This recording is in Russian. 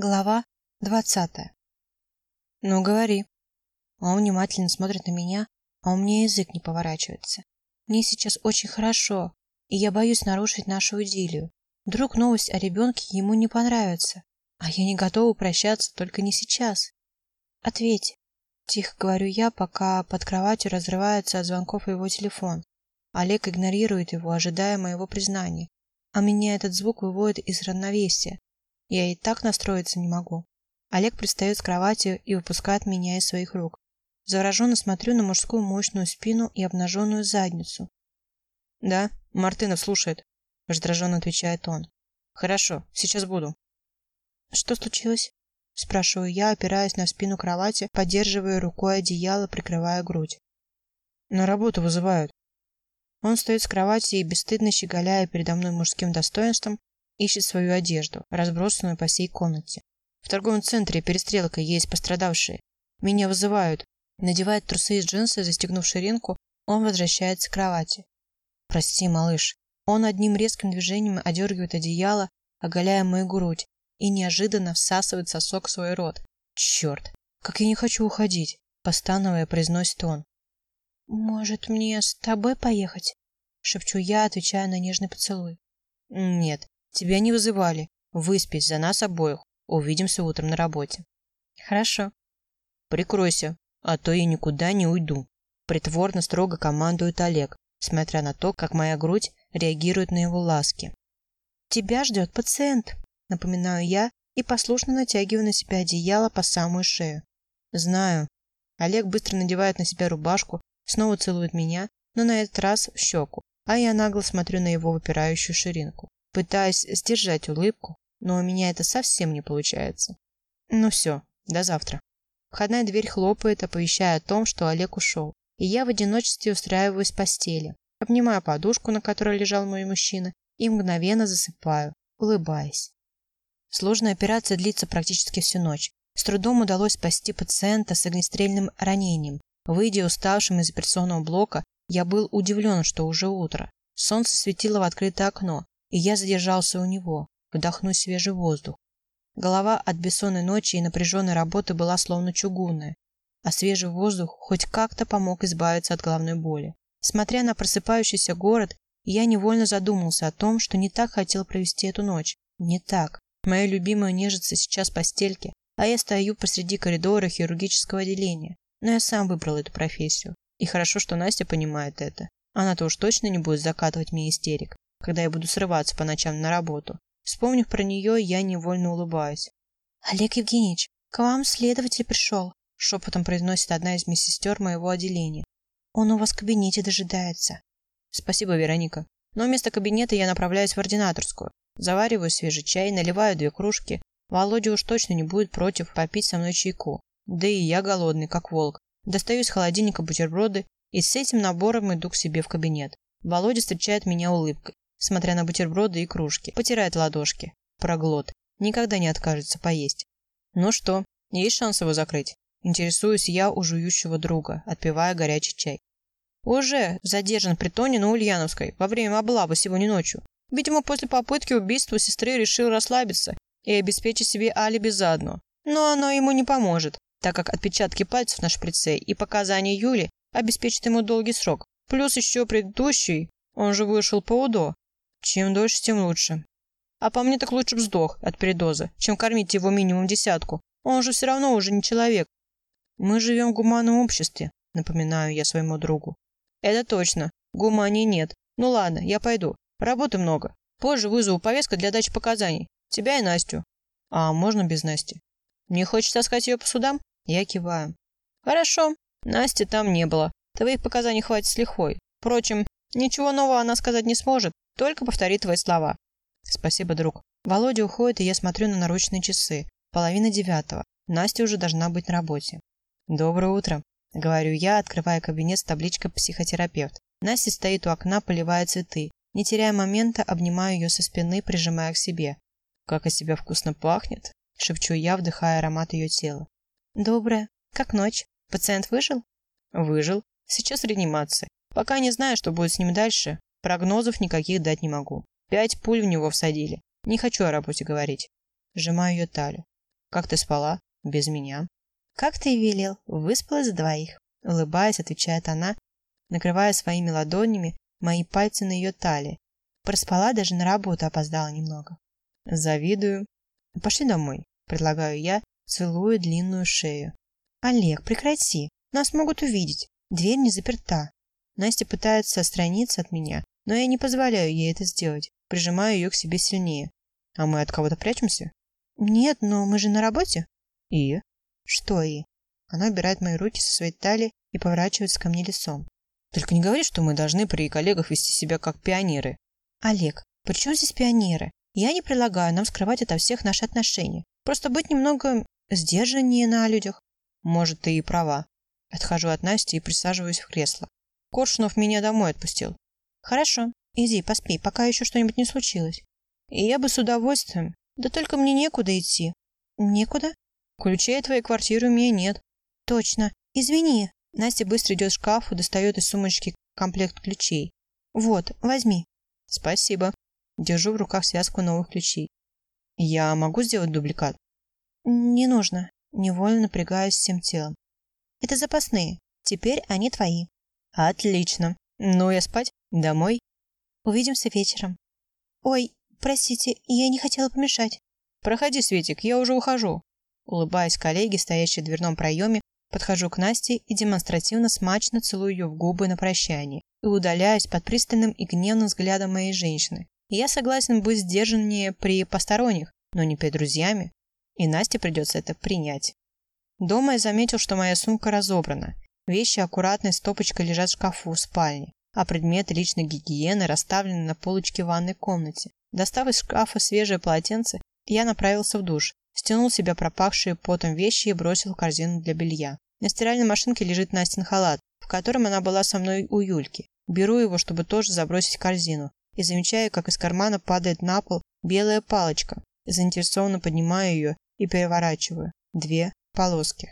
Глава двадцатая. Ну, говори. Он внимательно смотрит на меня, а у меня язык не поворачивается. Мне сейчас очень хорошо, и я боюсь нарушить нашу идиллию. Вдруг новость о ребенке ему не понравится, а я не готова прощаться, только не сейчас. Ответь. Тихо говорю я, пока под кроватью разрывается от звонков его телефон. Олег игнорирует его, ожидая моего признания, а меня этот звук выводит из равновесия. Я и так настроиться не могу. Олег пристает с кровати и выпускает меня из своих рук. Завороженно смотрю на мужскую мощную спину и обнаженную задницу. «Да, Мартынов слушает», — раздраженно отвечает он. «Хорошо, сейчас буду». «Что случилось?» — спрашиваю я, опираясь на спину кровати, поддерживая рукой одеяло, прикрывая грудь. «На работу вызывают». Он встает с кровати и, бесстыдно щеголяя передо мной мужским достоинством, ищет свою одежду, разбросанную по всей комнате. В торговом центре перестрелка, есть пострадавшие. Меня вызывают. Надевает трусы и джинсы, застегнув ширинку, он возвращается к кровати. Прости, малыш. Он одним резким движением одергивает одеяло, оголяя мою грудь, и неожиданно всасывает сосок в свой рот. Черт, как я не хочу уходить, постановая, произносит он. Может, мне с тобой поехать? Шепчу я, отвечая на нежный поцелуй. Нет, Тебя не вызывали. Выспись за нас обоих. Увидимся утром на работе. Хорошо. Прикройся, а то я никуда не уйду. Притворно строго командует Олег, смотря на то, как моя грудь реагирует на его ласки. Тебя ждет пациент, напоминаю я и послушно натягиваю на себя одеяло по самую шею. Знаю. Олег быстро надевает на себя рубашку, снова целует меня, но на этот раз в щеку, а я нагло смотрю на его выпирающую ширинку пытаясь сдержать улыбку, но у меня это совсем не получается. Ну все, до завтра. Входная дверь хлопает, оповещая о том, что Олег ушел, и я в одиночестве устраиваюсь в постели, обнимаю подушку, на которой лежал мой мужчина, и мгновенно засыпаю, улыбаясь. Сложная операция длится практически всю ночь. С трудом удалось спасти пациента с огнестрельным ранением. Выйдя уставшим из операционного блока, я был удивлен, что уже утро. Солнце светило в открытое окно, и я задержался у него, вдохнуть свежий воздух. Голова от бессонной ночи и напряженной работы была словно чугунная, а свежий воздух хоть как-то помог избавиться от головной боли. Смотря на просыпающийся город, я невольно задумался о том, что не так хотел провести эту ночь. Не так. Моя любимая нежится сейчас в постельке, а я стою посреди коридора хирургического отделения. Но я сам выбрал эту профессию. И хорошо, что Настя понимает это. Она-то уж точно не будет закатывать мне истерик когда я буду срываться по ночам на работу. Вспомнив про нее, я невольно улыбаюсь. «Олег Евгеньевич, к вам следователь пришел», — шепотом произносит одна из медсестер моего отделения. «Он у вас в кабинете дожидается». «Спасибо, Вероника. Но вместо кабинета я направляюсь в ординаторскую. Завариваю свежий чай, наливаю две кружки. Володя уж точно не будет против попить со мной чайку. Да и я голодный, как волк. Достаю из холодильника бутерброды и с этим набором иду к себе в кабинет. Володя встречает меня улыбкой смотря на бутерброды и кружки, потирает ладошки. Проглот. Никогда не откажется поесть. Ну что, есть шанс его закрыть? Интересуюсь я у жующего друга, отпивая горячий чай. Уже задержан при Тоне на Ульяновской во время облавы сегодня ночью. Видимо, после попытки убийства сестры решил расслабиться и обеспечить себе алиби заодно. Но оно ему не поможет, так как отпечатки пальцев на шприце и показания Юли обеспечат ему долгий срок. Плюс еще предыдущий, он же вышел по УДО, чем дольше, тем лучше. А по мне так лучше б сдох от передоза, чем кормить его минимум десятку. Он же все равно уже не человек. Мы живем в гуманном обществе, напоминаю я своему другу. Это точно. Гумании нет. Ну ладно, я пойду. Работы много. Позже вызову повестку для дачи показаний. Тебя и Настю. А можно без Насти? Не хочешь таскать ее по судам? Я киваю. Хорошо. Насти там не было. Твоих показаний хватит с лихвой. Впрочем, ничего нового она сказать не сможет. Только повтори твои слова. Спасибо, друг. Володя уходит, и я смотрю на наручные часы. Половина девятого. Настя уже должна быть на работе. Доброе утро, говорю я, открывая кабинет с табличкой «Психотерапевт». Настя стоит у окна, поливая цветы. Не теряя момента, обнимаю ее со спины, прижимая к себе. «Как от себя вкусно пахнет!» – шепчу я, вдыхая аромат ее тела. «Доброе. Как ночь? Пациент выжил?» «Выжил. Сейчас реанимация. Пока не знаю, что будет с ним дальше. Прогнозов никаких дать не могу. Пять пуль в него всадили. Не хочу о работе говорить. Сжимаю ее талию. Как ты спала? Без меня. Как ты и велел, выспалась за двоих. Улыбаясь, отвечает она, накрывая своими ладонями мои пальцы на ее талии. Проспала, даже на работу опоздала немного. Завидую. Пошли домой, предлагаю я, целуя длинную шею. Олег, прекрати. Нас могут увидеть. Дверь не заперта. Настя пытается отстраниться от меня, но я не позволяю ей это сделать. Прижимаю ее к себе сильнее. А мы от кого-то прячемся? Нет, но мы же на работе. И? Что и? Она убирает мои руки со своей талии и поворачивается ко мне лицом. Только не говори, что мы должны при коллегах вести себя как пионеры. Олег, при чем здесь пионеры? Я не предлагаю нам скрывать ото всех наши отношения. Просто быть немного сдержаннее на людях. Может, ты и права. Отхожу от Насти и присаживаюсь в кресло. Коршунов меня домой отпустил. Хорошо, иди, поспи, пока еще что-нибудь не случилось. И я бы с удовольствием. Да только мне некуда идти. Некуда? Ключей от твоей квартиры у меня нет. Точно. Извини. Настя быстро идет к шкафу, достает из сумочки комплект ключей. Вот, возьми. Спасибо. Держу в руках связку новых ключей. Я могу сделать дубликат? Не нужно. Невольно напрягаюсь всем телом. Это запасные. Теперь они твои. Отлично. Ну, я спать? Домой? Увидимся вечером. Ой, простите, я не хотела помешать. Проходи, Светик, я уже ухожу. Улыбаясь коллеге, стоящей в дверном проеме, подхожу к Насте и демонстративно смачно целую ее в губы на прощание и удаляюсь под пристальным и гневным взглядом моей женщины. Я согласен быть сдержаннее при посторонних, но не перед друзьями. И Насте придется это принять. Дома я заметил, что моя сумка разобрана. Вещи аккуратной стопочкой лежат в шкафу в спальне, а предметы личной гигиены расставлены на полочке в ванной комнате. Достав из шкафа свежее полотенце, я направился в душ, стянул себя пропахшие потом вещи и бросил в корзину для белья. На стиральной машинке лежит Настин халат, в котором она была со мной у Юльки. Беру его, чтобы тоже забросить корзину, и замечаю, как из кармана падает на пол белая палочка. Заинтересованно поднимаю ее и переворачиваю. Две полоски.